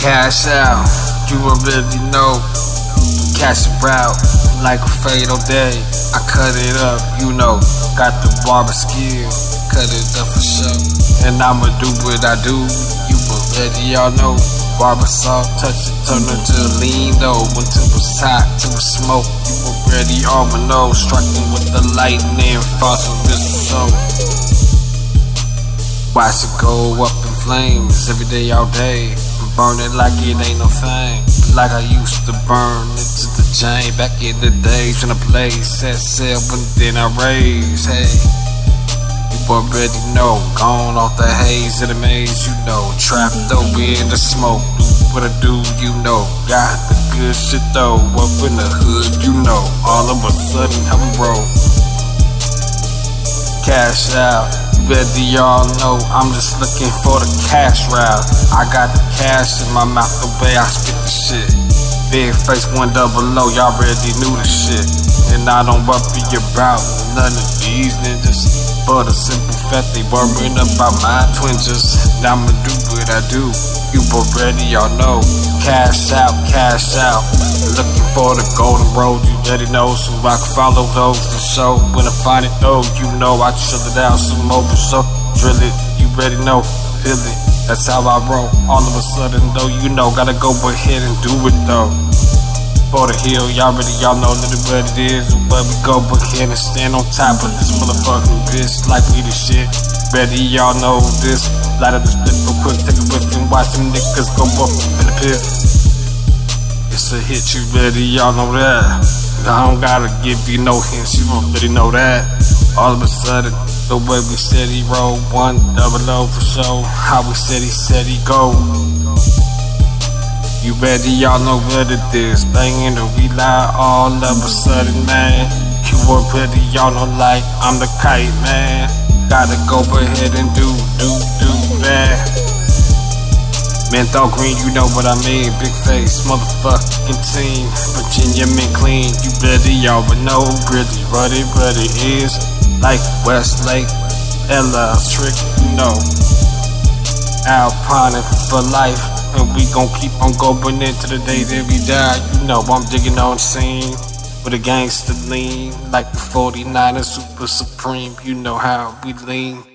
Cash out, you already know. Cash out like a fatal day. I cut it up, you know. Got the barber skill, cut it up for sure. And I'ma do what I do, you already all know. Barber saw, touch it, turn it to lean though. Until was hot, till it's smoke. You were already all nose. Striking with the lightning, phosphorus so. Watch it go up in flames every day, all day. Burn it like it ain't no thing. Like I used to burn into the chain back in the days in a place. Set sail, but then I raise. Hey, already know. Gone off the haze of the maze, you know. Trapped over in the smoke. Do what I do, you know. Got the good shit though. Up in the hood, you know. All of a sudden, I'm broke. Cash out. Better y'all know I'm just looking for the cash route. I got the cash in my mouth the way I spit the shit. Big face one double O, y'all already knew the shit. And I don't worry about none of these niggas. For the simple fact they worrying about my twinges. Now I'ma do what I do. You already y'all know. Cash out, cash out. Looking for the golden road, you already know. So I can follow those for sure. When I find it though, you know I chill it out some more so. Drill it, you already know. Feel it, that's how I roll. All of a sudden though, you know, gotta go ahead and do it though. For the hill, y'all already y'all know that what it is. But we go ahead and stand on top of this motherfucking bitch like we the shit. Ready, y'all know this. Light up the split real quick, take a whiff and watch some niggas go up in the piss. It's a hit, you ready, y'all know that. I don't gotta give you no hints, you already know that. All of a sudden, the way we said he roll, one double O for sure. How we said he said he go. You ready, y'all know what it is. Banging the lie all of a sudden, man. You already, y'all know like I'm the kite, man. Gotta go ahead and do, do, do that. Menthol green, you know what I mean. Big face, motherfucking team. Virginia mint clean, you ready, y'all would know. Really, what it, it is. Like Westlake, Ella, Trick, you know. Alpine for life. And we gon' keep on going into the day that we die. You know I'm digging on scene with a gangster lean. Like the 49 and Super Supreme. You know how we lean.